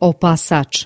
opasacz.